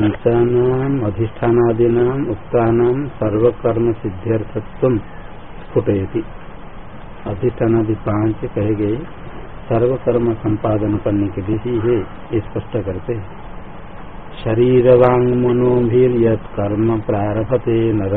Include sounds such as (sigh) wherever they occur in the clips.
पंचानाम अधिष्ठानादीना सर्वकर्म सिद्ध्यर्थत्व स्फुटयति। अधिष्ठानादि पाँच कहे गए सर्वकर्म संपादन करने के लिए ही। है स्पष्ट करते शरीर वांग मनोभीर यत कर्म प्रारभते नर।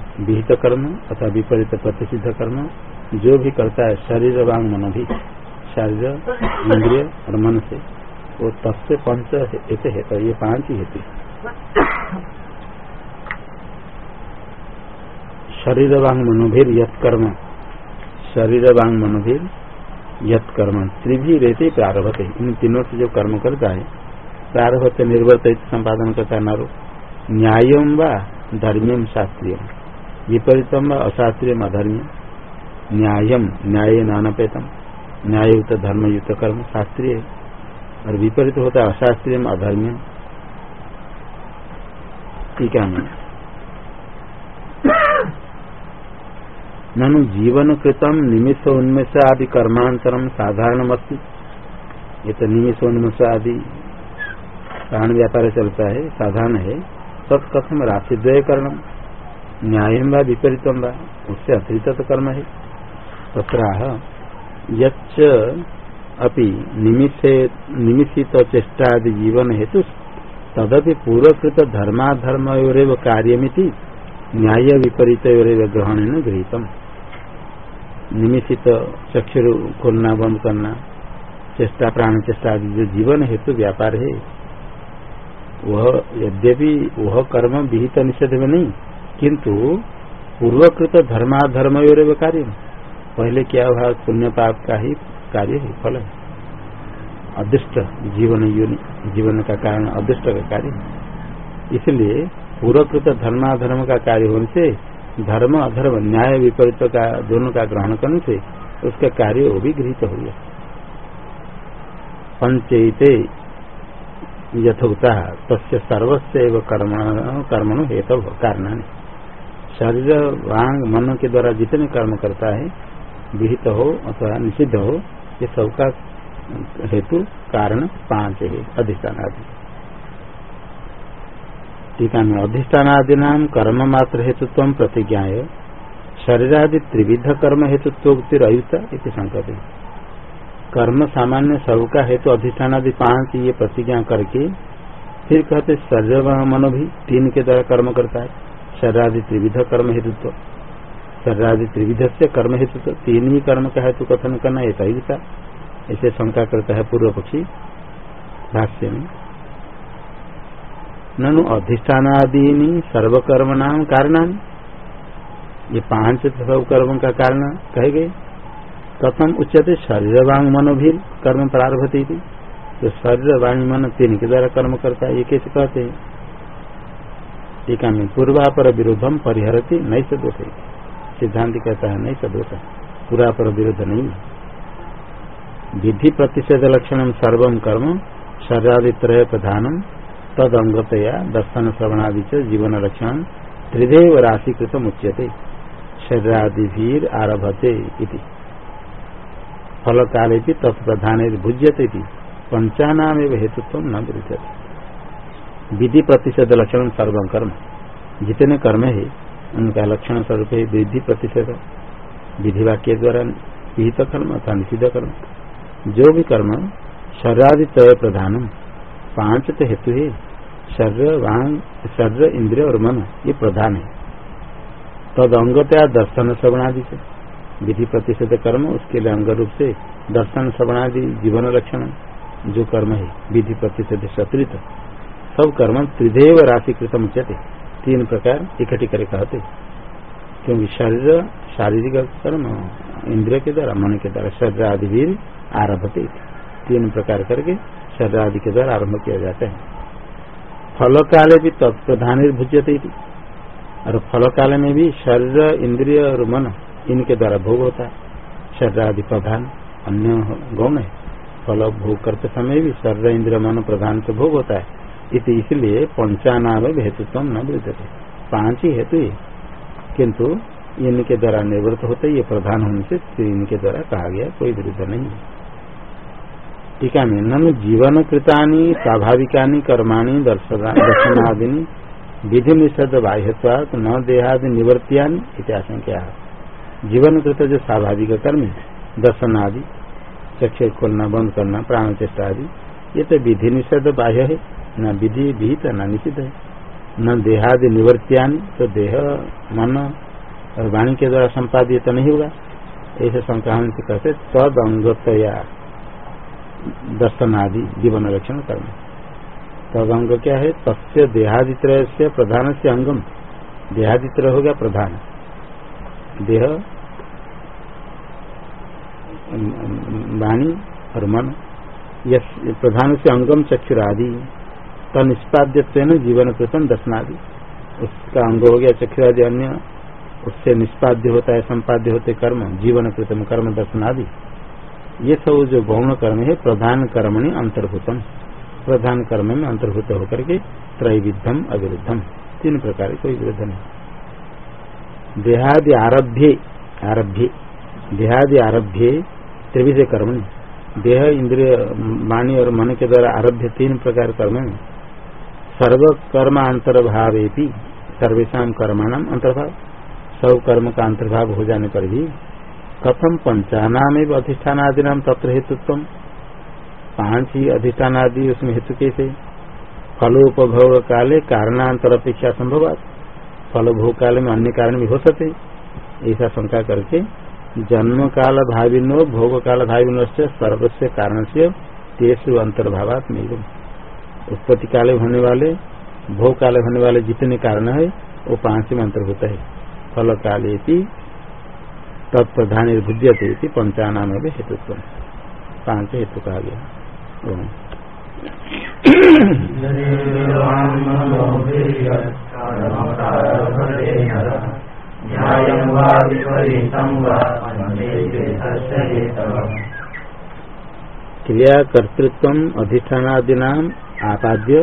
विहित कर्म अथवा विपरीत प्रतिषिध कर्म, जो भी करता है, शरीर वांग मनोभी शरीर, इंद्रिय और मन से, वो तस्य पंच ऐसे हेतु ये पाँच ही हेतु शरीर वांग मनोभीर यत कर्म, शरीर वांग मनोभीर यत कर्म त्रिभी रहते प्रारभते इन तीनों से जो कर्म करता है, प्रारभते निर्वर्त संपादन करता है, नारो, न्यायम व धर्म्यम शास्त्रीय विपरीतम अशास्त्रीय अधर्म्य न्यायम न्याय नानपेतम न्यायुक्त धर्मयुक्त कर्म शास्त्रीय। और विपरीत होता है अशास्त्रीय अधर्म्य ठीक है ननु जीवन कृतम निमिष उन्मेष आदि कर्मांतरम साधारण मस्ती ये तो निमिष उन्मेष आदि प्राण व्यापार चलता है, साधारण है। तत्कथम राशिद्वय करणम न्याय व विपरीतम व, उससे अतिरिक्त तो कर्म है। तत्राह, यच्च अपि जीवन हेतु तदपि पूर्वकृत धर्माधर्म कार्यमिति न्याय विपरीत ग्रहण गृहितम। निमिषित चक्षु खोलना बंद करना, चेष्टा, प्राण चेष्टा आदि जो जीवन हेतु व्यापार है, वह यद्यपि वह कर्म विहित निषेध में नहीं किंतु पूर्वकृत धर्माधर्म और कार्य पहले क्या हुआ पुण्य पाप का ही कार्य है फल है। अदृष्ट जीवन जीवन का कारण अदृष्ट का कार्य इसलिए पूर्वकृत धर्माधर्म का कार्य होने से, धर्म, अधर्म, न्याय, विपरीत का, दोनों का ग्रहण करने से, उसका कार्य वो भी गृहित हो गया। पंचयते यथोक्ता, तस्य सर्वस्व कर्म, कर्मणु हेतु कारण शरीर वांग मन के द्वारा जितने कर्म करता है, विहित हो अथवा निषिद्ध हो, ये सबका हेतु कारण पाँच है अधिष्ठान आदि टीका में अधिष्ठानादि नाम कर्म मात्र हेतुत्व प्रतिज्ञा शरीर आदि त्रिविध कर्म हेतुत्व अयुक्त संकट कर्म सामान्य सबका हेतु अधिष्ठान आदि पाँच ये प्रतिज्ञा करके, फिर कहते शरीर मनो भी तीन के द्वारा कर्म करता है। शरीरादि त्रिविध कर्म हेतुत्व। शरीरादि त्रिविध से कर्म हेतुत्व। तीन ही कर्म का हेतु कथन करना, ये सही था। ऐसे शंका करता है पूर्व पक्षी। भाष्य में। ननु अधिष्ठानादीनी सर्वकर्म नाम कारण ये पाँच सब कर्म का कारण कहे गए। कथम उच्चते शरीर वांग मनोभीर कर्म प्रारभती थी तो शरीर वाणी मन तीन के द्वारा कर्म करता है, ये कैसे कहते हैं? टीका में पूर्वापर विरोधम परिहरती नहीं से दोष। सिद्धांत कहता है नहीं से दोष। पूर्वापर विरोध नहीं। विधि प्रतिषेध लक्षण सर्व कर्म, शरीरादित्रय प्रधानम तद अंगतया दर्शन श्रवणादि जीवन लक्षण त्रिदेव राशिकृत मुच्यते। शरीरादि आरभते फल काले तत्प्रधान भुज्यते पंचानाम हेतुत्व न विरुद्ध विधि प्रतिशत लक्षण सर्व कर्म। जितने कर्म है, उनका लक्षण स्वरूप है विधि प्रतिशत विधि वाक्य द्वारा विहित कर्म अथवा निषिद्ध कर्म। जो भी कर्म शरीरादि तय प्रधानम। पाँच तो हेतु है। शरीर, वांग, शरीर, इंद्रिय और मन, ये प्रधान है। तद अंगतया दर्शन श्रवणादि से। विधि प्रतिशत कर्म, उसके लिए अंग रूप से दर्शन श्रवणादि, जीवन लक्षण, जो कर्म है विधि प्रतिशत शत्रित सब कर्म त्रिदेव राशि कृतम उच्यते। तीन प्रकार इकट्ठी करे कहते क्योंकि शरीर, शारीरिक कर्म, इंद्रिय के द्वारा, मन के द्वारा शरीर आदि भी आरभते। तीन प्रकार करके शरीर आदि के द्वारा आरंभ किया जाता है। फल काले भी तत्प्रधान भुज्यते और फल काल में भी शरीर, इंद्रिय और मन, इनके द्वारा भोग होता है। शरीर आदि प्रधान, अन्य गौण है। फल भोग करते समय भी शरीर, इंद्रिय, मन प्रधान से भोग होता है। इसलिए पंचानाम हेतुत्व न विद्यते। पाँच ही हेतु किंतु इनके द्वारा निवृत्त होते ये प्रधान होने से इनके द्वारा कहा गया कोई विरुद्ध नहीं टीका में नन जीवन कृतानी स्वाभाविका कर्माणी दर्शनादिनी विधि निषद बाह्यवाद न देहादि निवृत्तियानि इत्याशंका जीवन कृत जो स्वाभाविक कर्म दर्शन आदि चक्ष खोलना, बंद करना प्राण चेष्टा आदि ये तो विधि निषेध बाह्य है। न विधि विहित न निषिद्ध है। न देहादि निवृत्तियान तो देह, मन और वाणी के द्वारा संपादित तो नहीं होगा। ऐसे संक्रांत से कहते तद अंगतया दर्शन आदि जीवन रक्षण कर्म। तद अंग क्या है? तस्य देहादित्र से प्रधान से अंगम। देहादित्र हो गया प्रधान। देह वाणी और मन। प्रधान से अंगम चक्षुर आदि तनिष्पाद्य जीवन कृतन दर्शनादि। उसका अंग हो गया चक्षुरादि अन्य। उससे निष्पाद्य होता है, संपाद्य होते कर्म, जीवन कृतम कर्म दर्शनादि। ये सब जो गौण कर्म है, प्रधान कर्मणि अंतर्भूतम। प्रधान कर्म में अंतर्भूत होकर के त्रैविध्यम, अविरुद्धम। तीन प्रकार कोई विरुद्ध नहीं। देहादि आरभ्य आरभ्य। देहादि आरभ्य, त्रिविध कर्मणि। देह, इंद्रिय वाणी और मन के द्वारा आरभ्य तीन प्रकार कर्म में सर्व कर्म अंतर्भाव सर्वेशा कर्माणाम अंतर्भाव। सब कर्म का अंतर्भाव हो जाने पर भी कथम पंचानाम अधिष्ठान आदि नाम तत्र हेतुत्व। पाँच ही अधिष्ठान आदि उसमें हेतु कैसे? फलोपभोग काले कारणांतर अपेक्षा संभव फल भोग काल में अन्य कारण भी हो सकते। ऐसा शंका करके जन्म काल भाविनो भोग काल भाविनो सर्वस्व कारण से तेसु अंतर्भावात मिलूँगा उत्पत्ति काले होने वाले भोग काले होने वाले जितने कारण है, वो पाँच में अंतर्भूत है। फल काले तत्प्रधान भुज्यते पंचानाम हेतुत्व पाँच हेतु कहा गया। क्रिया कर्तृत्व अधिष्ठानादीना आपाद्य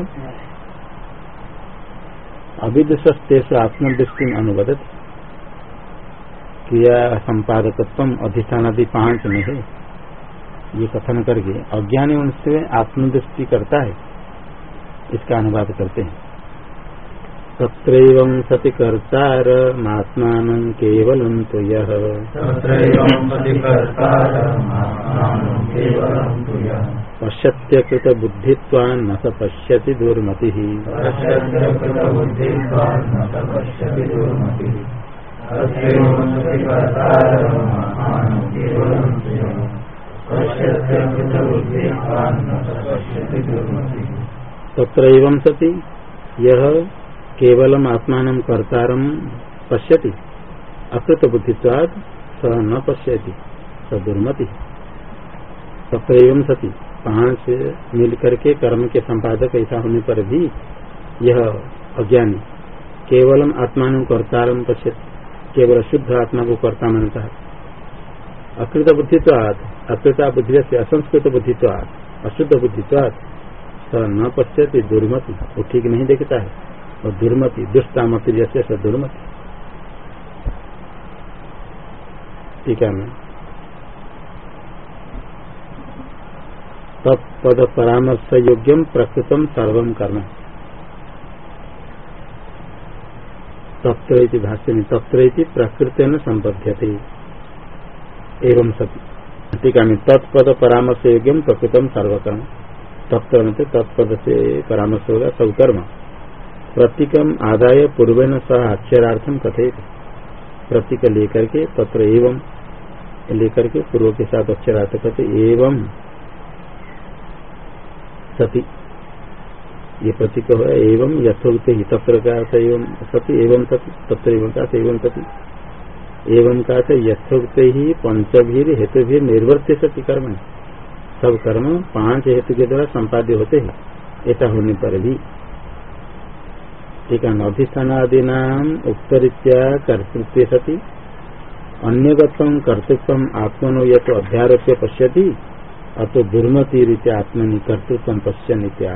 अविदुषस्तेषु आत्मदृष्टि अनुवदत। क्रिया संपादकत्व अधिष्ठानादि पाँच में है ये कथन करके अज्ञानी उनसे आत्मदृष्टि करता है, इसका अनुवाद करते हैं। तत्रैव सति कर्तारमात्मान केवलं तु यः पश्यत्यकृत बुद्धित्वान् न स पश्यति दुर्मतिः। तत्र सति यह केवलम आत्मान कर्तारम पश्यति। अकृत बुद्धित्वाद स न पश्यति, स दुर्मति। सप्तम सती। पाँच मिल करके कर्म के संपादक ऐसा होने पर भी यह अज्ञानी केवलम आत्मान कर्तारम पश्यति, केवल शुद्ध आत्मा को कर्ता मानता है। अकृत बुद्धित्वाद अकृता बुद्धि से असंस्कृत बुद्धित्वाद अशुद्ध बुद्धित्वाद स न पश्यति, दुर्मति, वो ठीक नहीं देखता है। और दुर्मति, दुष्टामति जैसे दुर्मति। टीका में तत्पद परामर्श योग्यम प्रकृतम सर्वम करना तत्व भाष्य में तत्र प्रकृत न संबध्यते। एवं सती टीका में तत्पद परामर्श योग्यम प्रकृतम सर्वकर्म। तत्व तत्पद से परामर्श होगा, सब कर्म। प्रतीकम आदाय पूर्वेण सह अक्षरार्थम कथित प्रतीक लेकर के तत्र एवं लेकर के पूर्व के साथ अक्षरार्थ कहते एवं सती। ये प्रतीक है एवं यथोक्त ही तत्र का एवं सती एवं सती, तत्र एवं का एवं सती। एवं का यथोक्त ही पंचभीर हेतु भी निर्वर्त्य सती कर्म। सब कर्म पाँच हेतु के द्वारा संपाद्य होते हैं। ऐसा होने पर भी ठीक है अधिष्ठानादि नाम उत्तरीत्या कर्तृत्व सती। अन्यगतम कर्तृत्व आत्मनो यह तो अध्यारोप्य पश्यति, अतो दुर्मति रीत्या आत्मनि कर्तृत्व पश्य नित्या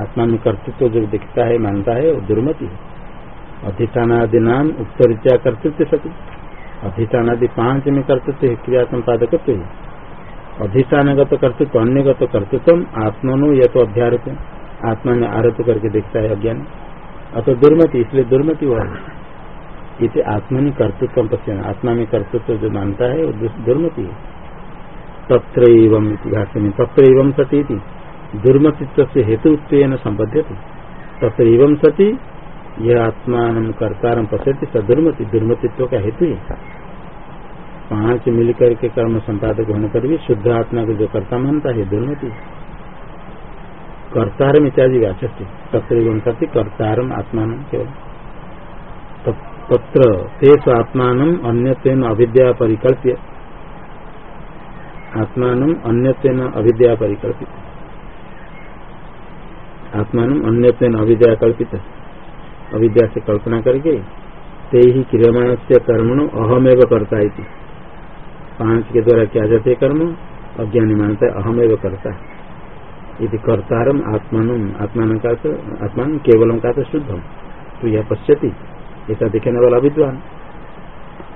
आत्मा में कर्तृत्व जो दिखता है, मानता है, वो दुर्मति है। अधिष्ठानादि नाम उत्तरीत्या कर्तृत्व सती। अधिष्ठानादि पाँच में कर्तृत्व है, क्रिया संपादक अधिष्ठानगत कर्तृत्व, अन्यगत कर्तृत्व आत्मनो यह तो अध्यारोप आत्मा में आरोप करके देखता है अज्ञान। अतो दुर्मति, इसलिए दुर्मति हुआ है। इसे आत्मनि कर्तृत्व पश्चिम आत्मा में कर्तृत्व जो मानता है, वो दुर्मति है। तत्र एवं भाष्य में तत्र एवं सती दुर्मतित्व से हेतु संबद्ध थे तत्र एवं सती, यह आत्मान कर्ता पश्यति सदुर्मति दुर्मतित्व का हेतु है। पाँच मिलकर के कर्म संपादक होने पर भी शुद्ध आत्मा को जो कर्ता मानता है दुर्मति कर्तारम इत्यादि व्याचस्ती तत्र सत्य कर्तारम आत्मान केवल। तत्र तेज आत्मान अन्य अविद्या परिकल्प्य आत्मान अन्य अविद्या परिकल्पित आत्मान अन्य अविद्या कल्पित अविद्या से कल्पना करके ते ही क्रियमाण से कर्मण अहमेव करता पाँच के द्वारा क्या जाते कर्म अज्ञानी मानता है अहम एवं करता। है यदि कर्तारम आत्मान आत्मान का तो आत्मान केवलम का तो शुद्धम। तो यह पश्यति ऐसा दिखने वाला विद्वान।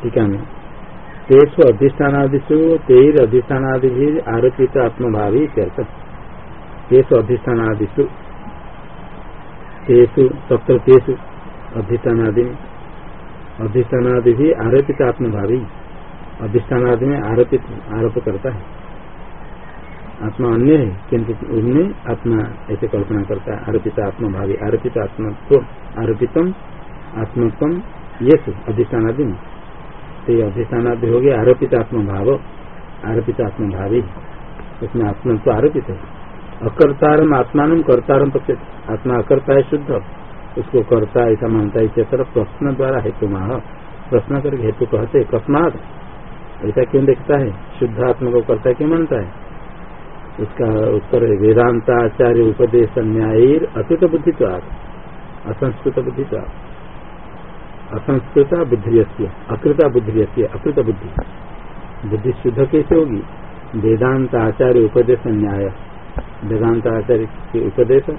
ठीक है तेसु अधिष्ठानादिशु तेर अधिष्ठानादि भी आरोपित आत्मभावी तेसु अधिष्ठानादिशु तेसु तत्र तेसु अधिष्ठानादि अधिष्ठानादि भी आरोपित आत्मभावी। अधिष्ठान आदि में आरोपित आरोप करता है। आत्मा अन्य है, किंतु उनमें आत्मा ऐसे कल्पना करता है, आरोपित आत्मा भावी आरोपित आत्मत्व, आरोपितम आत्मत्व ये अधिष्ठान आदि में। तो ये अधिष्ठान आदि हो गया, आरोपित आत्मा भाव आरोपित आत्मा भावी उसमें आत्मत्व आरोपित है। अकर्तारम आत्मान कर्तारम पक्ष आत्मा अकर्ता है शुद्ध। उसको करता ऐसा मानता है इस प्रश्न द्वारा हेतु माह प्रश्न करके हेतु कहते कस्मात। ऐसा क्यों देखता है? शुद्ध आत्मा को करता क्यों मानता है? उसका उत्तर वेदांताचार्य उपदेश न्याय अकृत बुद्धित्व असंस्कृत बुद्धित्व असंस्कृता बुद्धि अकृता बुद्धि अकृत बुद्धि बुद्धि शुद्ध कैसे होगी। वेदांत आचार्य उपदेश न्याय वेदांत आचार्य के उपदेश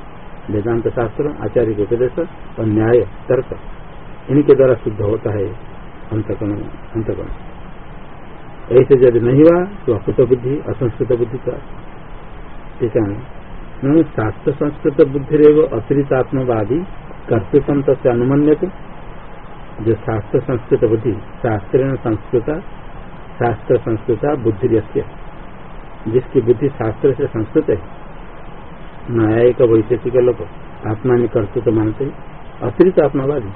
वेदांत शास्त्र आचार्य के उपदेश और न्याय, तर्क। इनके द्वारा शुद्ध होता है अंतकरण अंतकरण। ऐसे यदि नहीं हुआ तो अकृत बुद्धि असंस्कृत बुद्धि का शास्त्र संस्कृत बुद्धि अतिरिक्त आत्मवादी कर्तृत्व तथा अनुमन्य जो शास्त्र संस्कृत बुद्धि शास्त्र संस्कृत शास्त्र संस्कृता बुद्धि जिसकी बुद्धि शास्त्र से संस्कृत है, न्यायिक वैशेषिक लोग आत्मा में कर्तृत्व मानते हैं अतिरिक्त आत्मावादी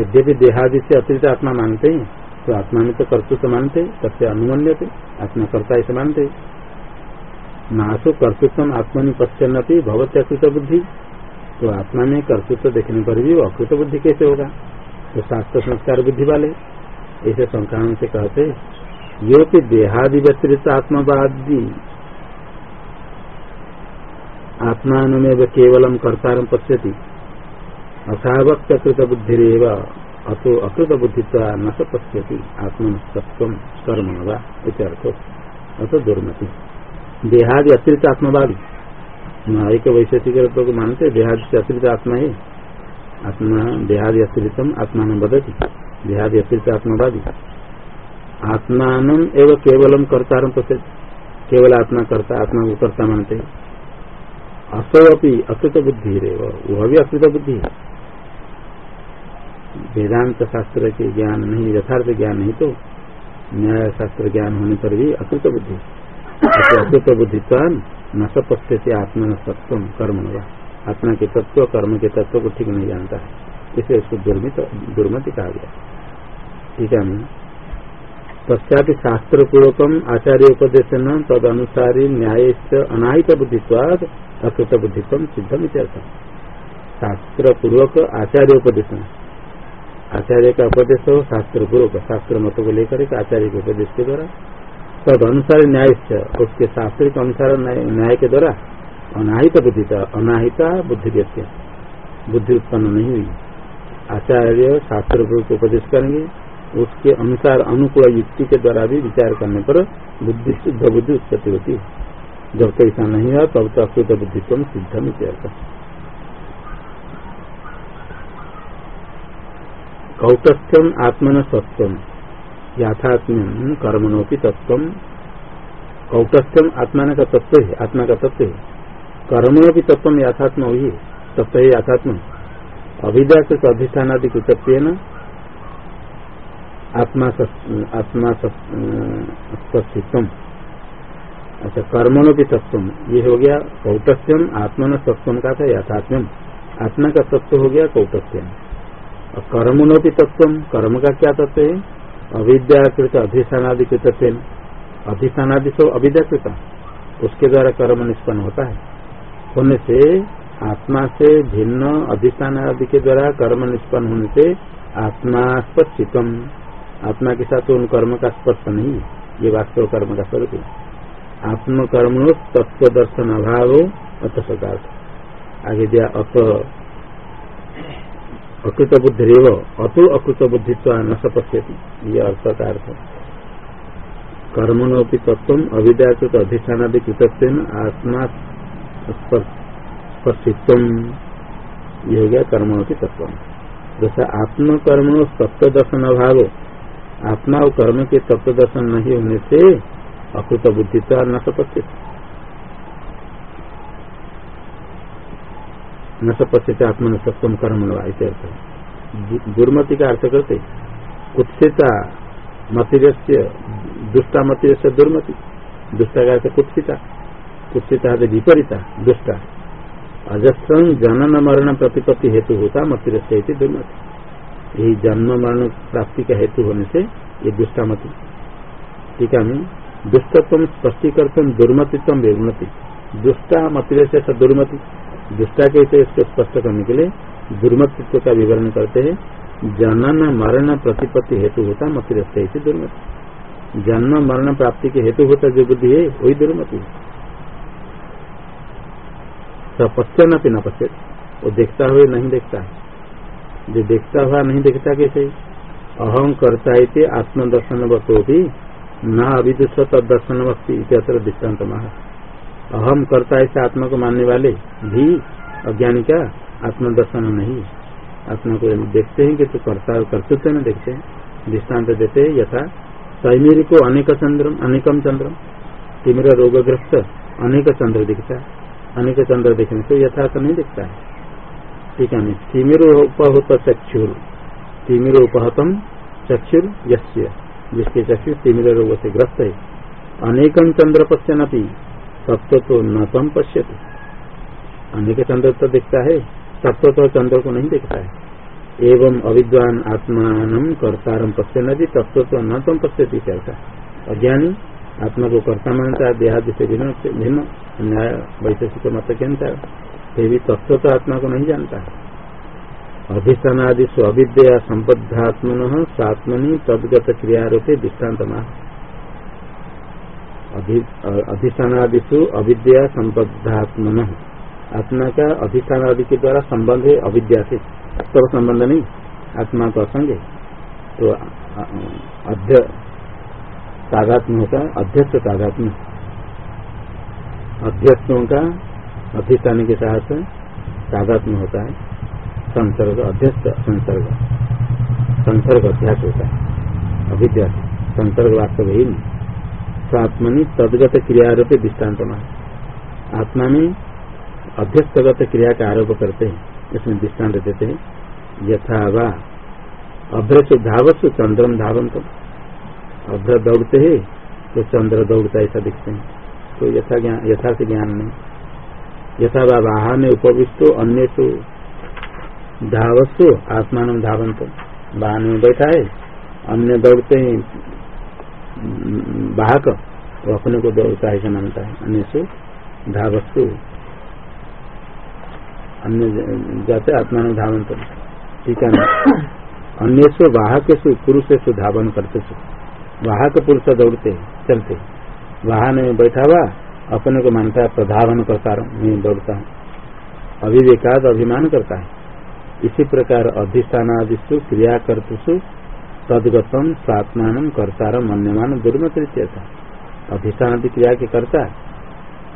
यद्यपि देहादि से अतिरिक्त आत्मा मानते हैं तो आत्मा में तो कर्तृत्व मानते तस्य अनुमन्य थे आत्मा कर्ता ऐसे मानते नासो कर्तृत्व आत्मनि पश्चन्नति भगवत अकृत बुद्धि। तो आत्मा में कर्तृत्व देखने पर भी वो अकृत बुद्धि कैसे होगा? तो शास्त्र संस्कार बुद्धि वाले। ऐसे संक्रांत से कहते यो कि देहादि व्यतिरिक्त आत्मवादी आत्मान में केवलम कर्ता पश्यति। अथावक्त कृत बुद्धि अतो अकृत बुद्धित्व न सपश्यति आत्मन सत्व कर्म अर्थ अतो दुर्मति। देहादि अतिरिक्त आत्मवादी एक वैशेषिक को मानते देहादि से अतिरिक्त आत्मा है। आत्मा, देहादि अतिरिक्त आत्मा बदती देहादि अतिरिक्त आत्मवादी आत्मान एवं केवलम कर्ता केवल आत्मा करता, आत्मा को कर्ता मानते। असो अपनी अकृत बुद्धि वह भी अकृत बुद्धि है। वेदांत शास्त्र के ज्ञान नहीं, यथार्थ ज्ञान नहीं तो न्याय शास्त्र ज्ञान होने पर भी अकृत बुद्धि अकृत बुद्धित्व न सपस्ते से आत्मा सत्व कर्म आत्मा के तत्व कर्म के तत्व को ठीक नहीं जानता है। इसे उसको दुर्मित, दुर्मति कहा गया ठीक है पश्चात शास्त्र पूर्वकम आचार्य उपदेश न तद अनुसारी न्याय से अनाहित बुद्धित्वाद अकृत बुद्धित्व सिद्धम शास्त्र पूर्वक आचार्य उपदेश आचार्य का उपदेश हो शास्त्र पूर्वक शास्त्र मत को लेकर आचार्य के उपदेश के द्वारा। तद अनुसार न्याय उसके के अनुसार न्याय के द्वारा अनाहित बुद्धि अनाहिता बुद्धि व्यक्ति। बुद्धि उत्पन्न नहीं हुई। आचार्य शास्त्र को उपदेश करेंगे। उसके अनुसार अनुकूल युक्ति के द्वारा भी विचार करने पर बुद्धि शुद्ध बुद्धि उत्पत्ति होती है। जब तक ऐसा नहीं हुआ, तब तो अशुद्ध बुद्धित्व किया कौटस्थ्यम आत्मन सत्व याथात्म्यम कर्मणोपी तत्व कौटस्थ्यम आत्मा का तत्व है आत्मा का तत्व है कर्मणोपी तत्व याथात्म। वही तत्व है याथात्म अभिद्या से अधिष्ठान आदि कृतत्व आत्मा आत्मा स्थितम अच्छा कर्मणोपी तत्व ये हो गया कौटस्थ्यम, आत्मन तत्व का था यथात्म्यम। आत्मा का तत्व हो गया कौटस्थ्यम। और कर्मणोपी तत्व कर्म का क्या तत्व है? अविद्याकृत अधिष्ठानादिकृत अधिष्ठानादि सब अविद्याकृत। उसके द्वारा कर्म निष्पन्न होता है। होने से, आत्मा से भिन्न अधिष्ठान आदि के द्वारा कर्म निष्पन्न होने से आत्मा स्पर्शितम आत्मा के साथ उन कर्म का स्पर्श नहीं ये वास्तव कर्म का स्वरूप है। आत्म कर्म तत्व दर्शन अभाव अत सदार्थ। आगे दिया अत अकृत बुद्धि रेव अतु अकृत बुद्धित्व न सपश्यति। ये अर्थ का अर्थ। कर्मणोपि तत्व अविद्याकृत अधिष्ठानादि कृतत्व आत्मा स्पर्शित्व ये हो गया कर्मणोपि तत्व जैसा आत्म कर्म तत्व दर्शन अभाव आत्मा और कर्म के तत्व दर्शन नहीं होने से अकृत बुद्धित्व न सपश्यति। न सपश्यते आत्मन सत्वम कर्म ऐसे अर्थ का अर्थ करते। कुत्सिता मतिरस्य, दुष्टा मतिरस्य दुर्मति। दुष्टा का अर्थ कुत्सिता। कुत्सिता विपरीता, दुष्टा। अजस्रम जनन मरण प्रतिपत्ति हेतु होता मतिरस्य दुर्मति। यही जन्म मरण प्राप्ति का हेतु होने से ये दुष्टा मति। ठीक है दुष्टत्व स्पष्टीकर्तम दुर्मतित्व विगुणति दुष्टा मतिरस्य दुर्मति। दुष्टा कहते इसको स्पष्ट करने के लिए दुर्मत्व का विवरण करते हैं। जनन मरण प्रतिपत्ति हेतु होता मत रखते दुर्मति। जन्म मरण प्राप्ति के हेतु होता जो बुद्धि है, वही दुर्मति सपश्य न पिना पश्य वो देखता हुए नहीं देखता जो देखता हुआ नहीं देखता कैसे? अहम करता है आत्मदर्शन वस्तु भी न अभिदुष तदर्शन वक्ति इतर दृष्टांत महा अहम करता ऐसे आत्मा को मानने वाले भी अज्ञानी का आत्मदर्शन नहीं। आत्मा को देखते हैं कि तो करता कर्तृत्व में देखते हैं। दृष्टांत देते हैं, यथा सैमीर को अनेक चंद्रम, अनेकम चंद्रम। तिमिर रोगग्रस्त अनेक चंद्र दिखता है। अनेक चंद्र देखने से यथार्थ नहीं दिखता है। ठीक है तिमिर उपहत चक्षुर तिमिर उपहतम चक्षुर जिसके चक्षु तिमिर रोग से ग्रस्त है। अनेकम चंद्र पश्यनपी तत्व तो न तम पश्यति अनेक चंद्र तो दिखता है, तत्व तो चंद्र को नहीं दिखता है। एवं अविद्वान आत्मान कर्तारम पश्य नदी तत्व तो न तम पश्यति कहता अज्ञानी आत्मा को कर्ता मानता है, देहादि से भिन्न भिन्न न्याय वैशेषिक मत के अनुसार। फिर भी तत्व तो आत्मा को नहीं जानता है। अधिष्ठानादि अविद्या संबद्धात्मन सात्मनि तदगत क्रियारोपे दृष्टांत अधिष्ठानादिशु अविद्या संबद्धात्मन आत्मा का अधिष्ठान आदि के द्वारा संबंध है अविद्या से तब संबंध नहीं, आत्मा का असंग है तो अध्य तादात्म्य होता है अध्यक्ष तादात्म्य। अध्यक्षों का अधिष्ठान के साथ तादात्म्य होता है। संसर्ग अध्यक्ष संसर्ग। संसर्ग अध्यास होता है। अविद्या संसर्ग वास्तव ही नहीं। स्वात्मनि तदगत क्रियारोप दृष्टांत आत्मा में अभ्यस्तगत क्रिया का आरोप करते हैं, इसमें दृष्टांत देते हैं। यथा वा, अभ्रस धावस चंद्रम धावंत अभ्र दौड़ते है तो चंद्र दौड़ता ऐसा दिखते हैं। तो यथा ज्ञान, यथार्थ ज्ञान नहीं यथा वा, वाहन उपविष्टो अन्य तो धावस्व आत्मान धावंत वाहन में बैठा है, अन्य दौड़ते हैं वाहक वो अपने को दौड़ता है मानता है। अन्य से धावस्तु। अन्य जाते आत्मा धावन कर ठीक है अन्य से वाहक से पुरुष से धावन करते वाहक पुरुष दौड़ते, चलते। वाहन में बैठा हुआ अपने को मानता है, प्रधावन करता मैं दौड़ता हूँ। अभिवेकाद अभिमान करता है। इसी प्रकार अधिष्ठानादिशु क्रिया कर्तुषु तदगतम स्वात्मान कर्तार मन्यमान दुर्मत था अधिष्ठान क्रिया के कर्ता,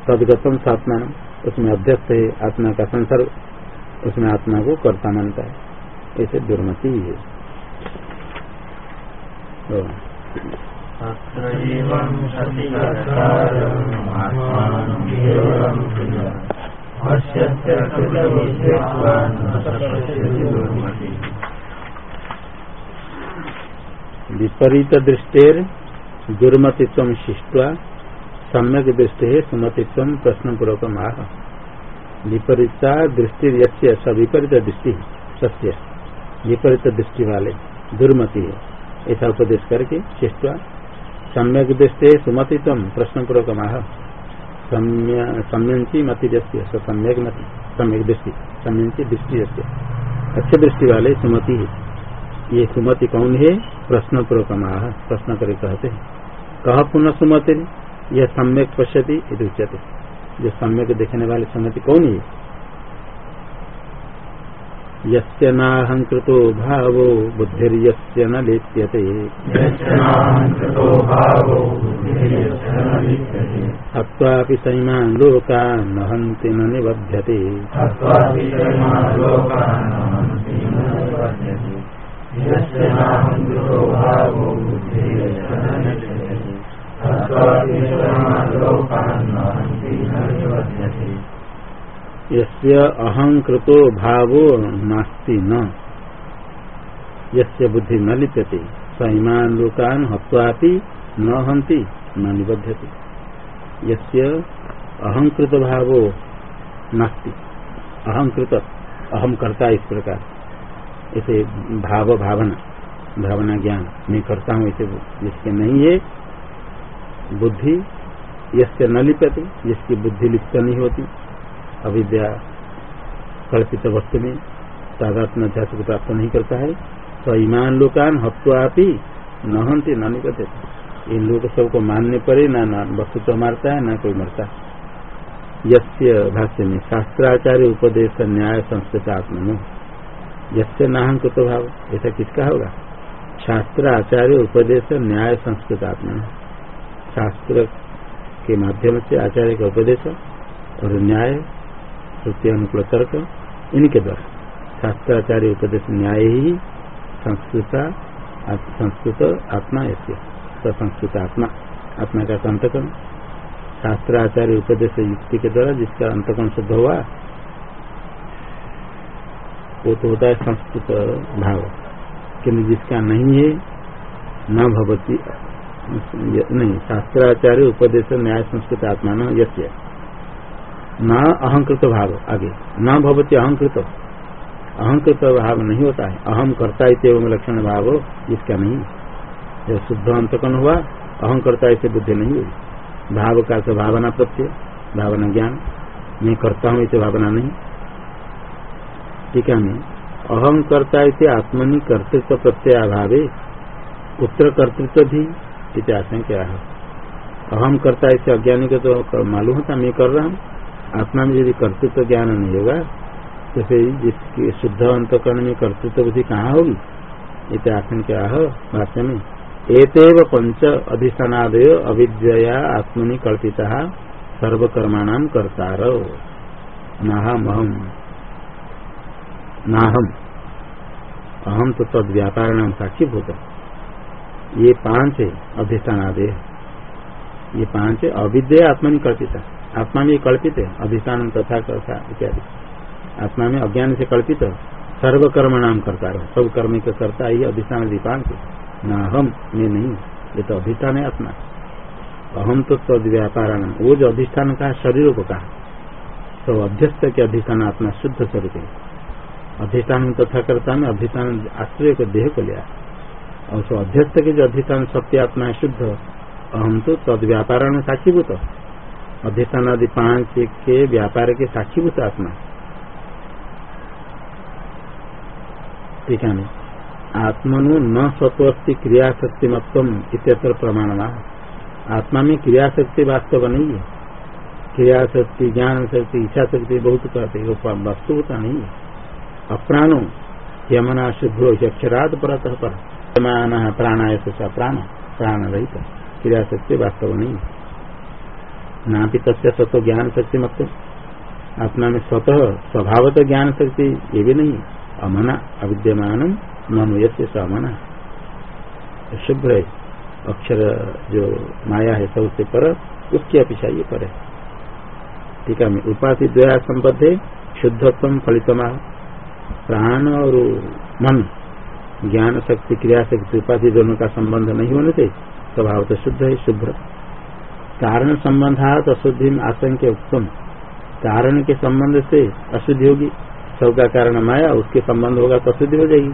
तदगतम स्वात्मान उसमें अध्यक्ष है आत्मा का संसर्ग, उसमें आत्मा को कर्ता मानता है। ऐसे दुर्मति ही है। विपरीत दृष्टेर दुर्मतित्व शिष्टवा सम्यक दृष्टि है सुमतित्व प्रश्न पूर्वक आह विपरीता दृष्टि यस्य स दृष्टि सत्य विपरीत दृष्टि वाले दुर्मति। है ऐसा उपदेश करके शिष्टवा सम्यक दृष्टि सुमतित्व प्रश्न पूर्वक आह सम्यंची मति जस्य सम्यक मति सम्यक दृष्टि सम्यंची दृष्टि जस्य अच्छे दृष्टि वाले सुमति। है ये सुमति कौन है? प्रश्न पूर्वक आह प्रश्न करे कहते हैं। कह पुनः सुमति यह सम्यक पश्यति उच्यते। जो सम्यक देखने वाले सुमति कौन है? यस्य नाहंकृतो भावो बुद्धिर्यस्य न लिप्यते। हत्वापि सैमान् लोकान् न हन्ति न निबध्यते। यस्य अहंकृतो भावो न। यस्य बुद्धि न लिप्यते सईमान लोकान हत्वापि न हंति न निबध्यते। अहंकृत भावो नास्ति अहम करता इस प्रकार। ऐसे भाव भावना भावना ज्ञान मैं करता हूँ ऐसे जिसके नहीं है, बुद्धि यस्य न लिप्यते, जिसकी बुद्धि लिप्त नहीं होती। अविद्या कल्पित वस्तु में तादात्म अध्यास को प्राप्त नहीं करता है। तो ईमान लोकान हत्वापी न हंते न निकलते इन लोग सबको मानने पड़े, ना ना वस्तु तो मारता है, ना कोई मरता है। यस्य भाष्य में शास्त्राचार्य उपदेश न्याय संस्कृत आत्म यस्य नाहंकृत भाव। ऐसा किसका होगा? शास्त्र, आचार्य, उपदेश, न्याय, संस्कृत आत्मा। शास्त्र के माध्यम से आचार्य का उपदेश और न्याय, श्रुति अनुकूल तर्क, इनके द्वारा। शास्त्राचार्य उपदेश, न्याय ही संस्कृत संस्कृत आत्मा ऐसे संस्कृत आत्मा आत्मा का अंतकरण। शास्त्राचार्य उपदेश युक्ति के द्वारा जिसका अंतकरण शुद्ध हुआ वो तो होता है संस्कृत भाव किन्तु जिसका नहीं है, न भवती। नहीं, शास्त्राचार्य उपदेश न्याय संस्कृत आत्मा न न अहंकृत भाव, आगे। न भवती अहंकृत। अहंकृत भाव नहीं होता है। अहम करता एवं लक्षण भाव इसका नहीं। जब शुद्ध अंतकन हुआ अहम करता ऐसे बुद्धि नहीं हुई। भाव का भावना प्रत्यय, भावना ज्ञान। मैं करता हूँ, इसे भावना नहीं। है मैं, अहम करता इसे आत्मनि कर्तृत्व प्रत्यय अभावे पुत्र कर्तृत्व भी इतिहास क्या है। अहम करता इसे अज्ञानी को तो मालूम होता, मैं कर रहा हूँ। आत्मा में यदि कर्तृत्व ज्ञान नहीं होगा तो फिर जिसकी शुद्ध अंतकरण में कर्तृत्व बुद्धि कहाँ होगी? इतिहास क्या है भाष्य में। एतेव पंच अधिष्ठानादय अविद्या आत्मनि कल्पिता सर्वकर्माणाम कर्तार। नाहम अहम नाहम। अहम तो तद व्यापार नाम साक्षीभूत ये पाँच है, अधिष्ठान अधिष्ठानादय ये पाँच है, अविद्या आत्मनि कल्पिता आत्मा में कल्पित है अधिष्ठान तथा कथा इत्यादि। आत्मा में अज्ञान से कल्पित सर्वकर्म नाम करता रहो। सब कर्म का करता ही अधिष्ठान दीपांक न हम मैं नहीं ये तो अधिष्ठान है आत्मा। अहम तो तद व्यापार नाम। वो जो अधिष्ठान का शरीरों को कहा तो अध्यस्त के अधिष्ठान आत्मा शुद्ध स्वरूप है। अधिष्ठान तथा कर्ता में अधिष्ठान आश्रय को देह को लिया। और सो अध्यस्त के जो अधिष्ठान सत्य आत्मा है, शुद्ध अहम तो तद व्यापार में साक्षीभूत। अधिष्ठान आदि पाँच के व्यापार के साक्षीभूत आत्मा। ठीक है आत्मनु न सत्वस्थि क्रिया शक्ति मत्व इतर प्रमाण आत्मा में क्रियाशक्ति वास्तव नहीं है। क्रियाशक्ति ज्ञान शक्ति इच्छा शक्ति बहुत कहते वस्तु नहीं है। अप्राणो। यमना शुभ्रो परत पर। प्राणाय प्राण प्राण रहित क्रिया शक्ति वास्तव नहीं। ना भी तस्य स्वतः ज्ञान शक्ति मत आत्मा में स्वतः स्वभावत ज्ञान शक्ति ये भी नहीं। अमना, अविद्यमान मनुय से अमना। शुभ्र है। अक्षर जो माया है सबसे पर, उसकी अपेक्षा ये पर है। ठीक है उपाधि द्वया संबद्ध है। शुद्धत्व फलितमा प्राण और मन, ज्ञान शक्ति, क्रिया शक्ति उपाधि दोनों का संबंध नहीं होने से स्वभाव तो शुद्ध है, शुभ्र। कारण संबंधात अशुद्धि में आशंक्य उत्तम कारण के संबंध से अशुद्धि होगी, सबका कारण माया, उसके संबंध होगा तो अशुद्धि हो जाएगी।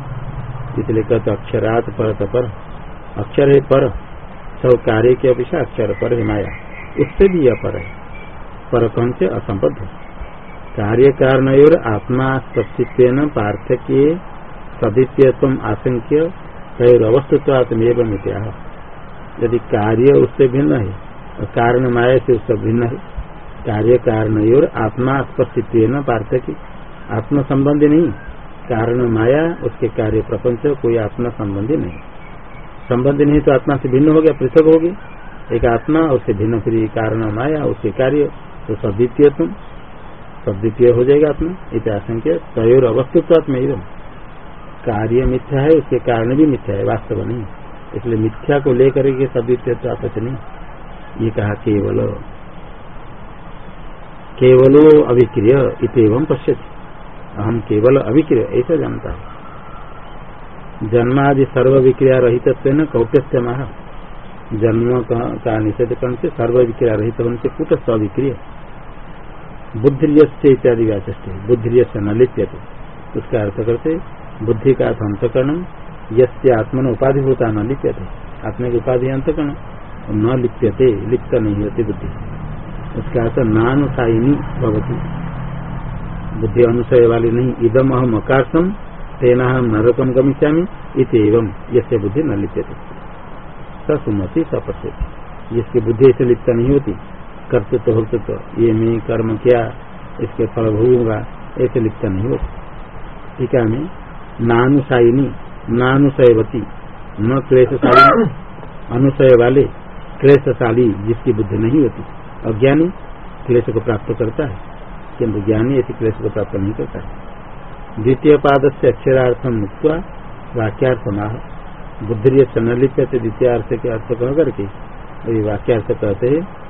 इसलिए कहते अक्षरात पर पर। अक्षर है पर, सब कार्य की अपेक्षा अक्षर पर है माया। उससे भी यह पर है। पर कौन से? असंबद्ध। कार्य कारण आत्मा स्थित्व पार्थक्य सदित्व आशंक्य तय अवस्थित्वात्मेव मित्या यदि कार्य उससे भिन्न है और कारण माया से उसका भिन्न है। कार्य कारण और आत्मा स्पष्ट न पार्थक्य। आत्म संबंधी नहीं, कारण माया, उसके कार्य प्रपंच, कोई आत्मा संबंधी नहीं। संबंधी नहीं तो आत्मा से भिन्न हो गया, पृथक होगी एक आत्मा, उससे भिन्न फिर कारण माया, उसके कार्य तो सद्वितीय तुम सद्वितीय हो जाएगा आत्मा इतिहास तयोर अवस्थित्व कार्य मिथ्या है, उसके कारण भी मिथ्या है, वास्तव नहीं। इसलिए मिथ्या को लेकर के सद्वितीय आपस नहीं। ये कहा केवल। केवलो अभिक्रिय इतम पश्यति। हम केवल अभिक्रिय ऐसा जानता है। जन्मादि सर्व विक्रिया रहित न महा जन्म का निषेध करने से सर्व विक्रिया। रहित होने से बुद्धिय इत्यादि व्याचे बुद्धिय से न लिप्य उसका अर्थ करते बुद्धि का अर्थ अंतकरण यसे आत्मन होता न लिप्यते। आत्मा की उपाधि अंतकरण, न लिप्यते, लिप्त नहीं होती बुद्धि। उसका अर्थ नानुसायिनी भवती। बुद्धि अनुसय वाली नहीं इदम अहम अकाशम तेना हम नरकम गमिष्यामी इत एवं यसे बुद्धि न लिप्यते। ससुमति सपश्यति। जिसकी बुद्धि ऐसे लिप्त नहीं होती कर्तृत्व भक्तृत्व ये मैं कर्म किया, इसके फल भोगूँगा, ऐसे लिप्त नहीं होती। ठीक है, मैं नानुसायिनी, नानुसयवती, न क्लेशशाली अनुसय वाले क्लेशशाली, जिसकी बुद्धि नहीं होती। अज्ञानी क्लेश को प्राप्त करता है, किंतु ज्ञानी ऐसी क्लेश को प्राप्त नहीं करता है। द्वितीय पाद से अक्षरार्थम मुक्त वाक्यार्थ माह बुद्धि से न लिप्यते द्वितीय अर्थ के अर्थ कह करके वाक्यार्थ कहते हैं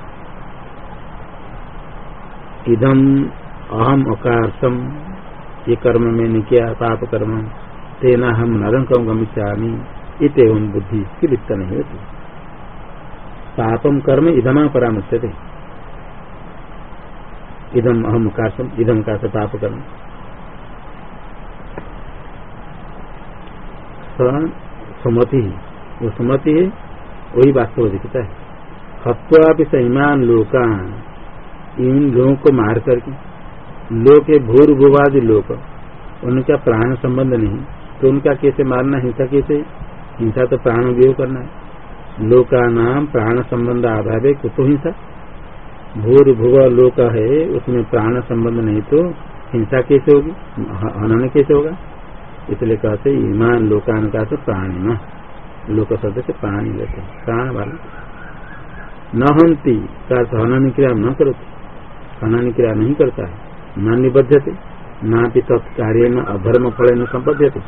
इदम अहम अकार्थम, ये कर्म मैंने किया, पाप कर्म, तेना हम नरकम गमिष्यामी इतम बुद्धि इसकी लिप्त नहीं होती। पापम कर्म इधमा परामर्श थे इदम अहम काशम, इदम का पाप कर्म। सुमति, वो सुमति है वही वास्तव दिखता है। हत्वा भी लोकान इन लोगों को मार करके, लोक है भूर्भुवादि लोक, उनका प्राण संबंध नहीं तो उनका कैसे मारना हिंसा कैसे? हिंसा तो प्राण उपयोग करना है। लोका नाम प्राण संबंध आधार है कुतो हिंसा। भूर भूर्भुव लोक है, उसमें प्राण संबंध नहीं तो हिंसा कैसे होगी? हनन कैसे होगा? इसलिए कहते ईमान लोकान का तो प्राणी लोक शब्द से प्राणी लेते प्राण वाला। न हंती, का हनन क्रिया न करो हनन क्रिया नहीं करता है। न निबद्धते न भी तत्कार्य में अधर्म फल न संपद्यते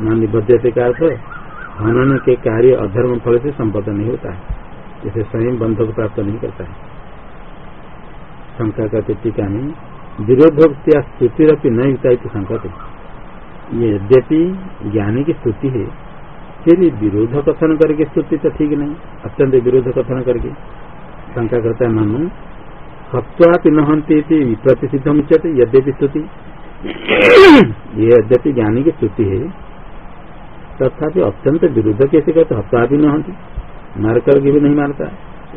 न निबद्धते का अर्थ हनन के कार्य अधर्म फल से संपद नहीं होता है। इसे स्वयं बंधक को प्राप्त नहीं करता है। शंका करते टीका में विरोधोक्तिया स्तुति न युक्ता संकट। ये यद्यपि ज्ञानी की स्तुति है, फिर विरोध कथन करके स्तुति तो ठीक नहीं, अत्यंत विरोध कथन करके शंका करता है मनु हत्वापि न हंती प्रतिषिध उच्चते यद्यपि स्तुति। ये यद्यपि ज्ञानी की स्तुति है, तथापि अत्यंत विरुद्ध कैसे कहते हत्वा भी न हंती मार करके भी नहीं मारता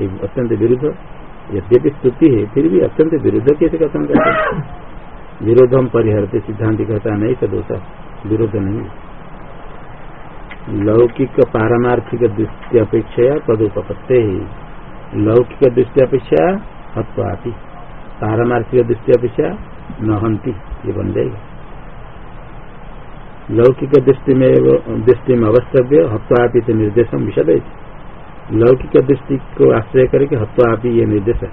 एक अत्यंत विरुद्ध। यद्यपि स्तुति है, फिर भी अत्यंत विरुद्ध कैसे कथन करते विरोध हम परिहरते, सिद्धांत कहता, नहीं, सदोषा विरोध नहीं लौकिक पारमार्थिक दृष्टि अपेक्षा तदुपत्ते लौकिक दृष्टि अपेक्षा हत्वापि पारमार्थिक दृष्टि अपेक्षा नहंती, ये बन जाएगा। लौकिक दृष्टि में दृष्टि में अवस्तव्य हत्वापि तो निर्देश विषद लौकिक दृष्टि को आश्रय करके हत्वापि ये निर्देश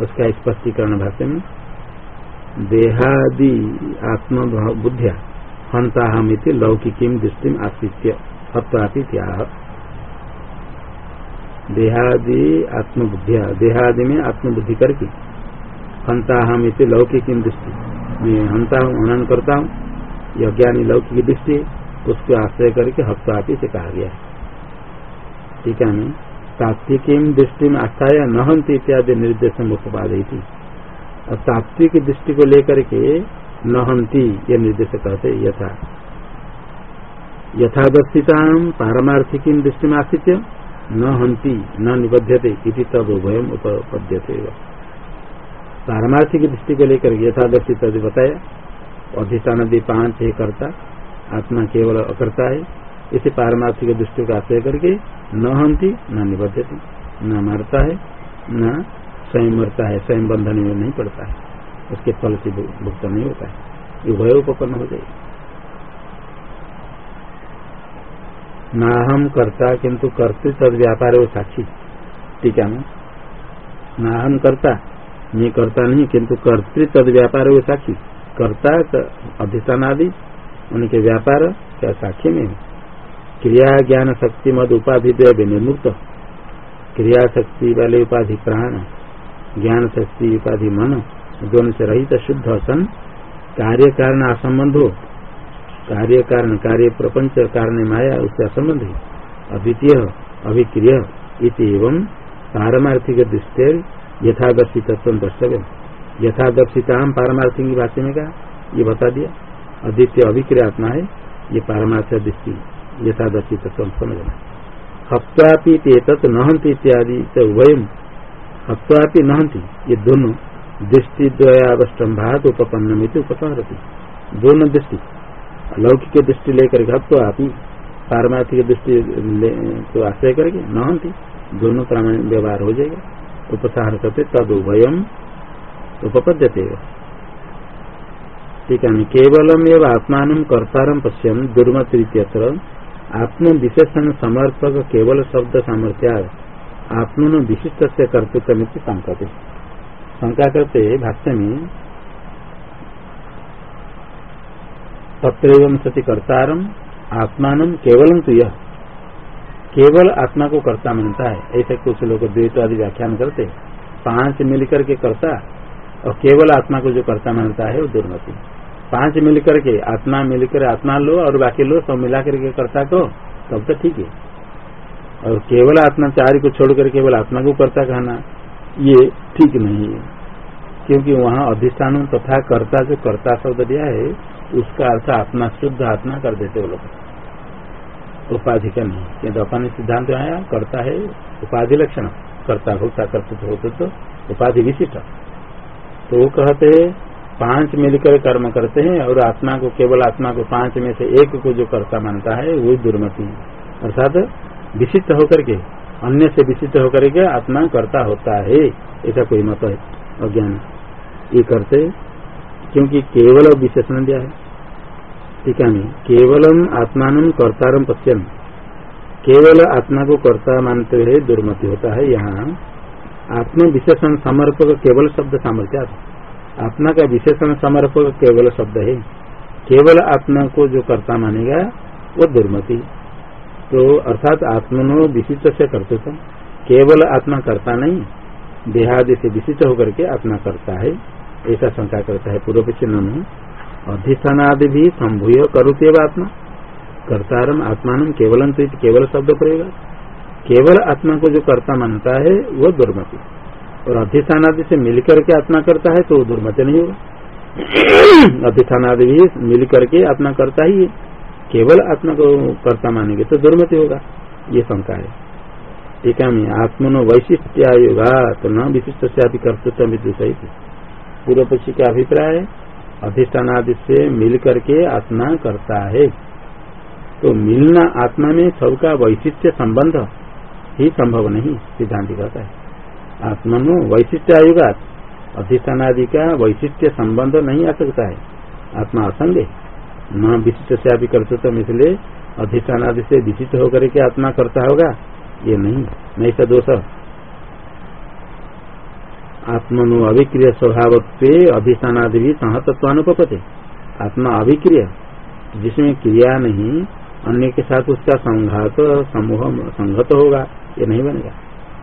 उसका स्पष्टीकरण भाषण में, देहादि आत्म बुद्धिया हंता हम लौकिकी दृष्टि आश्रित हत्वापि त्याह देहादि आत्मबुद्धिया देहादि में आत्मबुद्धि करके। हंता हम इसे लौकिक दृष्टि। मैं हंता हूँ हनन करता हूँ। यह ज्ञानी लौकिक दृष्टि, उसको आश्रय करके हत्वापी से कहा गया ठीक है तात्विक दृष्टि में आस्थाया न हंती इत्यादि निर्देश उपाधि थी। और तात्विक दृष्टि को लेकर के न हंती ये निर्देश कहते यथा। यथादर्शिता पारमार्थिक दृष्टि में आश्रित न हंती न निबध्यते इति तद उभयम उपपद्यते पारमार्थिक दृष्टि को लेकर यथादर्शी तद बताया। अधिष्ठान भी पाँच है करता, आत्मा केवल अकर्ता है। इसे पारमार्थिक दृष्टि का आश्रय करके न हंती न निबद्धती न मरता है, न स्वयं मरता है, स्वयं बंधन में नहीं पड़ता है। उसके फल से भुगत नहीं होता है। ये भय उपन्न हो जाएगा। न हम करता किंतु कर्तृ तद व्यापार वो साक्षी। टीका में न? हम करता, मैं करता नहीं, किंतु कर्तृ तद व्यापार वो साक्षी। करता अधिष्ठान आदि उनके व्यापार क्या साक्षी में क्रिया ज्ञान शक्ति मद उपाधि विनिर्मुक्त। क्रिया शक्ति वाले उपाधि प्राण, ज्ञान शक्ति उपाधि मन, दोनों से रहित शुद्ध सन। कार्य कारण असंबंध हो कार्य कारण, कार्य प्रपंच, कारण माया उससे असंबंध है। अद्वितीय, अभिक्रिय एवं पारमार्थिक दृष्टि यथादर्शी तत्व द्रष्टव्य। यथादर्शिता हम पारमार्थिक की भाषा में कहा, ये बता दिया। अद्वितीय अभिक्रिया आत्मा है, ये पारमार्थ दृष्टि यथादर्शी तत्व समझना हत्वापी तेत नहंती इत्यादि उभयम हत्वापि नहंती ये दोनों दृष्टि द्वयावस्टम्भात उपपन्न में उपसंहरती। दोनों दृष्टि। लौकिक दृष्टि लेकर हत्वापि पारमार्थिक दृष्टि को आश्रय करके नहंती, दोनों प्रामाणिक व्यवहार हो जाएगा। उपसार करते तद उभयम उपपद्यते। ठीक केवलम एवं आत्मान कर्तारम पश्यम दुर्मत आत्म विशेषण समर्पक केवल शब्द सामर्थ्या आत्मन विशिष्ट से कर्तृत्व शंका करते भाष्य में तत्र सती कर्तारम आत्मान केवलम तो यह केवल आत्मा को कर्ता मानता है, ऐसे कुछ लोग द्वैत आदि व्याख्यान करते पाँच मिलकर के कर्ता और केवल आत्मा को जो कर्ता मानता है, वो दुर्मति। पाँच मिलकर के आत्मा मिलकर आत्मा लो और बाकी लो, सब मिला करके कर्ता को, तब तो ठीक है। और केवल आत्मा चार को छोड़कर केवल आत्मा को कर्ता कहना, ये ठीक नहीं है। क्योंकि वहाँ अधिष्ठान तथा कर्ता जो कर्ता शब्द दिया है, उसका अर्थ आत्मा, शुद्ध आत्मा कर देते वो लोग। उपाधि का नहीं। किन्तु अपने सिद्धांत आया, करता है, उपाधि लक्षण। कर्ता भोक्ता कर्तृत्व होते तो उपाधि विशिष्ट। तो वो कहते हैं, पाँच मिलकर कर्म करते हैं और आत्मा को, केवल आत्मा को पाँच में से एक को जो कर्ता मानता है, वो दुर्मति अर्थात विशिष्ट होकर के, अन्य से विशिष्ट होकर के आत्मा कर्ता होता है, ऐसा कोई मत है, अज्ञान। ये करते, क्योंकि केवल विशेषण दिया है। टीका में केवलम आत्मान कर्तारम पश्यन। केवल आत्मा को कर्ता मानते हुए दुर्मति होता है, यहाँ आत्म विशेषण समर्पक केवल शब्द सामर्थ्य आत्मा का विशेषण समर्पक केवल शब्द है। केवल आत्मा को जो कर्ता मानेगा, वो दुर्मति। तो अर्थात आत्मनो विशिष्ट से कर्तृत्व। केवल आत्मा करता नहीं, देहादि से विशिष्ट होकर के आत्मा करता है। ऐसा शंका करता है पूर्व चिन्ह में। अधिष्ठानादि भी संभूय करुते आत्मा। कर्तारम आत्मान केवल केवल शब्द करेगा। केवल आत्मा को जो कर्ता मानता है, वो दुर्मति। और अधिष्ठानादि से मिलकर के आत्मा करता है तो वो दुर्मति नहीं होगा। (coughs) अधिष्ठानादि भी मिलकर के आत्मा करता ही है। केवल आत्मा को कर्ता मानेंगे तो दुर्मति होगा। ये शंका है। टीका में आत्मनो वैशिष्ट्यायुगा तो न विशिष्ट से अभी कर्तृत्व पूर्व पक्षी का अभिप्राय अधिष्ठान आदि से मिल करके आत्मा करता है। तो मिलना आत्मा में सबका वैशिष्ट संबंध ही संभव नहीं, सिद्धांत कहता है। आत्मा में वैशिष्ट आयुगा अधिष्ठान आदि का वैशिष्ट संबंध नहीं आ सकता है। आत्मा असंग न विशिष्ट से अभी कर्तृत्व इसलिए अधिष्ठान आदि से विशिष्ट होकर के आत्मा करता होगा, ये नहीं नहीं सा दोष आत्मनु अभिक्रिय स्वभाव अधिष्ठान आदि भी संहतत्व अनुपते आत्मा अभिक्रिय, जिसमें क्रिया नहीं, अन्य के साथ उसका संघात, समूह, संघत होगा, ये नहीं बनेगा।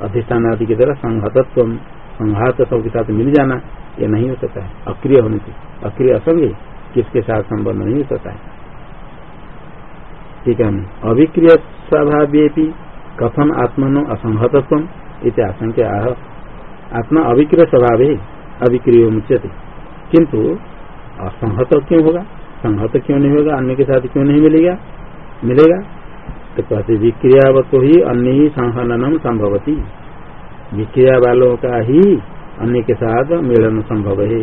अधिष्ठान आदि की तरह संघतत्व संघात सबके साथ मिल जाना, ये नहीं हो सकता है। अक्रिय होने से। अक्रिय असंग किसके साथ संबंध नहीं हो सकता है। ठीक है, अभिक्रिय स्वभाव कथम आत्मनो असंहतत्व इति आशंका आह आत्मा अभिक्रिय स्वभाव है अभिक्रिय मुच्यते किंतु असंहत क्यों होगा? संहत क्यों नहीं होगा? अन्य के साथ क्यों नहीं मिलेगा? मिलेगा? तो कहते विक्रियावत ही अन्य ही संहनन संभवती। विक्रिया वालों का ही अन्य के साथ मिलन संभव है।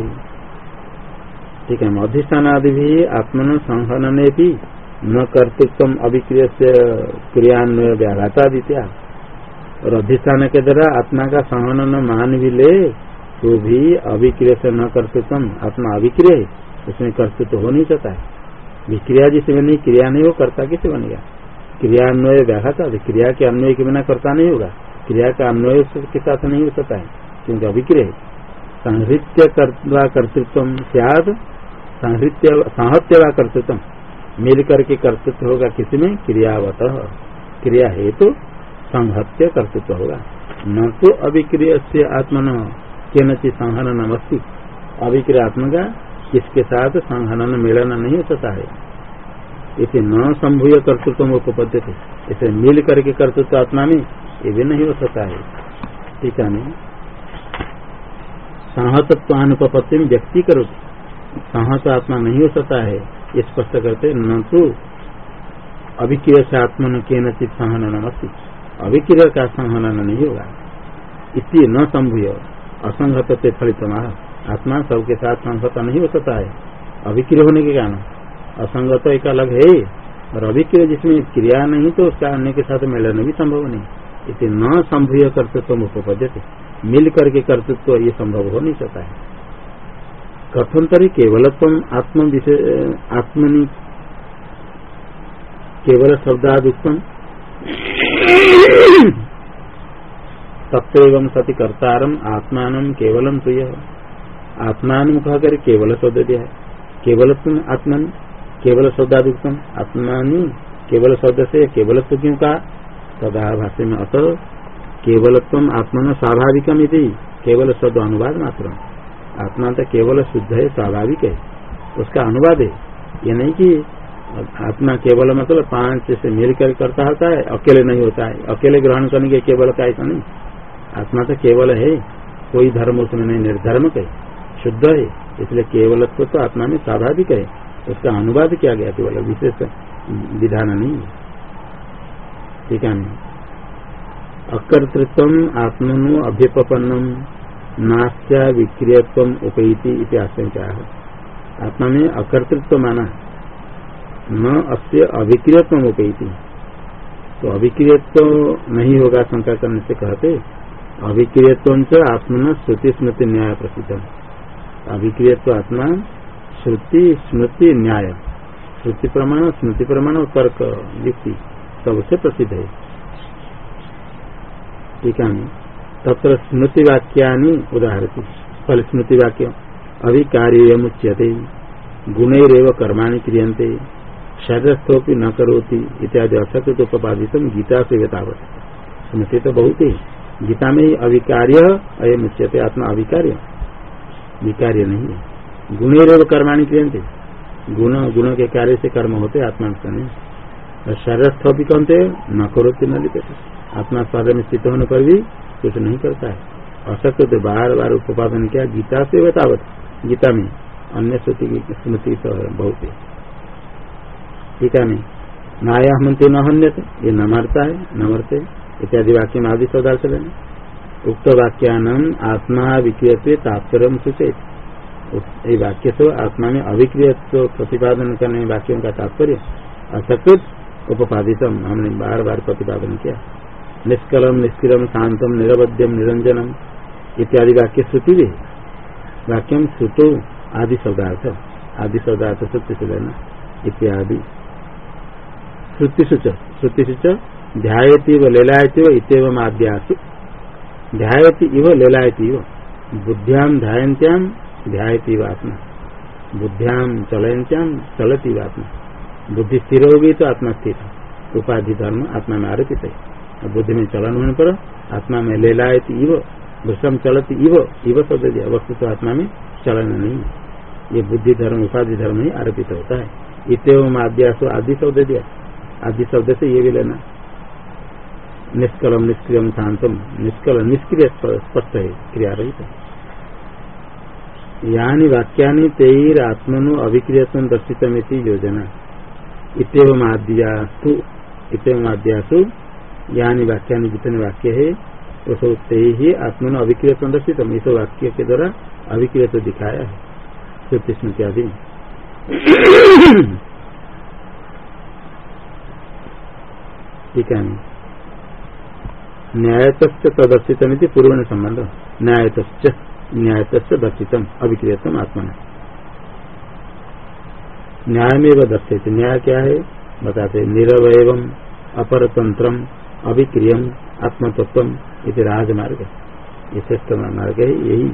ठीक है अधिष्ठान आदि भी आत्मन संहनने भी न कर्तृत्व अभिक्रिय क्रियान्वय व्याघाता दित्या और अधिष्ठान के द्वारा आत्मा का संहनन मान भी ले तो भी अभिक्रिय से न कर्तृत्व आत्मा अभिक्रिय है, उसमें कर्तृत्व हो नहीं सकता है। विक्रिया जिसे बनी, क्रिया नहीं हो, करता किसे बनेगा? क्रिया अन्वय व्याघाता क्रिया के अन्वय के बिना करता नहीं होगा। क्रिया का अन्वय के साथ नहीं हो सकता है, क्योंकि अभिक्रिय संहृत्य कर्तृत्व सियाद संहृत्य, संहत्य व कर्तृत्व मिल करके कर्तृत्व होगा किसी में? क्रियावत। क्रिया है तो संहत्य कर्तृत्व होगा। न तो अभिक्रिय से आत्मन के नची संहन नमस्ती। अभिक्रिय आत्मा का किसके साथ संहनन मिलन नहीं हो सकता है। इसे न संभूय कर्तृत्व उपपद्य थे। इसे मिल करके कर्तृत्व आत्मा में ये भी नहीं हो सकता है। ठीक है संहतत्वानुपत्ति में व्यक्ति करो संहत आत्मा नहीं हो सकता है। स्पष्ट करते न तो अभिक्रिय से आत्मन के नचित संहनन अस्ती अभिक्रिय का संहनन नहीं होगा। इसलिए न संभूय असंगत से फलित आत्मा सबके साथ संगत नहीं हो सकता है। अभिक्रिय होने के कारण। असंगत एक अलग है। और अभिक्रिय जिसमें क्रिया नहीं तो उसका अन्य के साथ मिलन भी संभव नहीं। इसे न संभव कर्तृत्व उपपद्यते। मिल करके कर्तृत्व ये संभव हो नहीं सकता है। कथन तरी केवलत्व आत्म आत्मनि केवल शब्दादुक्तम तत्व सति कर्तारम आत्मान केवलम तो यह आत्मान कह कर केवल शब्द दिया है केवल तुम आत्मन, केवल शब्दादुक्तम आत्मानी केवल शब्द से केवल क्यों कहा तदा भाष्य में अत केवलत्व आत्मन स्वाभाविकम केवल शब्द अनुवाद मात्र आत्मा तो केवल शुद्ध है स्वाभाविक है उसका अनुवाद है ये नहीं कि आत्मा केवल मतलब पाँच से मिल कर करता होता है, अकेले नहीं होता है। अकेले ग्रहण करने के केवल का ऐसा नहीं। आत्मा तो केवल है, कोई धर्म उसमें नहीं, निर्धर्म है शुद्ध है, इसलिए केवलत्व तो आत्मा में स्वाभाविक है। उसका अनुवाद किया गया केवल, विशेष विधान नहीं। है ठीक है अकर्तृत्व आत्मनु अभ्युपन्नम नास्या विक्रियत्व उपैति आशंका है। आत्मा में अकर्तृत्व माना न अस्य अभिक्रियत्व उपैति तो अभिक्रियत्व नहीं होगा शंका करने से कहते अभिक्रियत्व आत्मन श्रुति स्मृति न्याय प्रसिद्ध। अभिक्रिय तो आत्मा, श्रुति स्मृति न्याय। श्रुति प्रमाण, स्मृति प्रमाण और तर्क, युक्ति, सबसे प्रसिद्ध है। ठीक है। तत्र स्मृति वाक्या उदाहरती। फल स्मृति वाक्य अभिकार्य मुच्यते गुणैरव कर्माणि क्रियन्ते। शरीरस्थोपि न करोति इत्यादि असकृत उपादित गीता से व्यतावत स्मृति तो बहुत ही। गीता में ही अभिकार्य अयम उच्यते, आत्मा अविकार्य। विकार्य नहीं है। गुणेर कर्माणी क्रियंते गुण गुण के कार्य से कर्म होते, आत्मा से नहीं। शरीरस्थ भी कहते, न करो न लिखते। आत्मा शरीर में स्थित होने पर भी कुछ नहीं करता है। असत्य तो बार बार उपादन किया, गीता से बतावत गीता में अन्य श्रुति स्मृति तो बहुत है। ठीक है नहीं? नाया मंत्री न हन्यते, ये न मरता है, न मरते, इत्यादि वाक्य में आदि सौदार चले उक्त वाक्यान आत्मा विक्रिय तात्पर्य सूचित ये वाक्य से आत्मा में अभिक्रिय प्रतिपादन करने वाक्यों का तात्पर्य असकृत उपपादितम हमने बार बार प्रतिपादन किया। निष्कलम निष्क्रियम शांतम, निरवध्यम, निरंजनम इत्यादि वाक्य श्रुति भी वाक्यम श्रुतो आदि शब्दार्थ। आदि शब्दार्थ सत्य से लेना इत्यादि। श्रुति सूच श्रुति सूच ध्यायती व लेलायती व आद्यासु। ध्यायती इव लेलायती व बुद्ध्याम ध्यायती आत्मा। बुद्ध्याम चलयत्याम चलती आत्मा। बुद्धि स्थिर होगी तो आत्मा स्थिर उपाधि धर्म आत्मा में आरोपित है। बुद्धि में चलन होने पर आत्मा में लेलायती इव, वृषम चलती इव इव दिया। वस्तु तो आत्मा में चलन नहीं ये बुद्धि धर्म, उपाधि धर्म ही आरोपित होता है। इतव आद्यास आदि शब्द दिया। आदि शब्द से ये भी लेना। निष्कलम, निष्क्रियम, शांतम। निष्कल, निष्क्रिय स्पष्ट है क्रिया रहित यानी वाक्यानि तेर आत्मनु अभिक्रियत्व दर्शित योजना। आद्यासु यानी वाक्यानि जितने वाक्य है वो सब ते ही आत्मा ने अभिक्रिय संदर्शित इस वाक्य के द्वारा अभिक्रिय तो दिखाया है। श्रुति स्मृति आदि है न्यायत प्रदर्शित पूर्व संबंध न्यायत न्यायत दर्शितम अभिक्रियतम आत्मा न्याय में दर्शित न्याय क्या है? बताते निरवय अपरतंत्र अभिक्रियम आत्मतत्व राजमार्ग। ये श्रेष्ठ मार्ग है, यही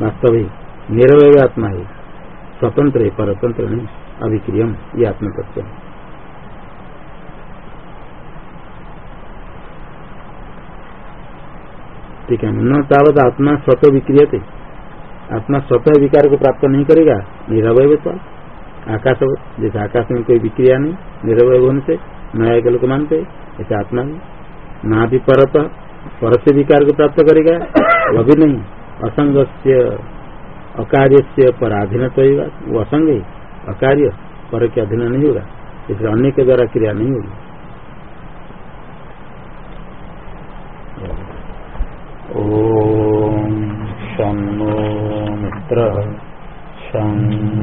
वास्तव है। निरवय आत्मा है। स्वतंत्र है, परतंत्र नहीं। अभिक्रियम, ये आत्म ठीक है न तावत आत्मा स्वतः विक्रिय आत्मा स्वतः विकार को प्राप्त नहीं करेगा, निरवय आकाश जैसे आकाश में कोई विक्रिया नहीं, निरवय होने से नया के लोग मानते, ऐसे आत्मा भी ना भी परत पर से विकार को प्राप्त करेगा, वह भी नहीं। असंग से अकार्य से पराधीन तो वो असंग है। अकार्य, पर के अधीन नहीं होगा। इसलिए अन्य के द्वारा क्रिया नहीं होगी। शो मित्र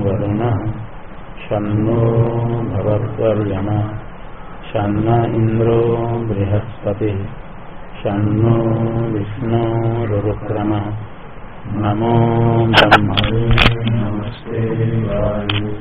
वरुण शो भगवत्वर्यम शन्न इंद्रो बृहस्पति शो विष्णुरुक्रमः नमो नमस्ते वायु